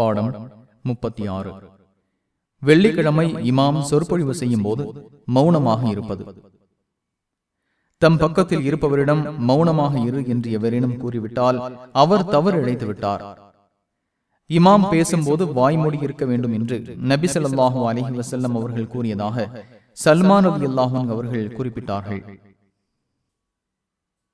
பாடம் முப்பத்தி ஆறு வெள்ளிக்கிழமை இமாம் சொற்பொழிவு செய்யும் போது மௌனமாக இருப்பது. தம் பக்கத்தில் இருப்பவரிடம் மௌனமாக இரு என்று எவரேனும் கூறிவிட்டால் அவர் தவறு இழைத்து விட்டார். இமாம் பேசும்போது வாய்மொழி இருக்க வேண்டும் என்று நபி சொல்லாஹு அலைஹி வசல்லம் அவர்கள் கூறியதாக சல்மான் அலி அல்லாஹன் அவர்கள் குறிப்பிட்டார்கள்.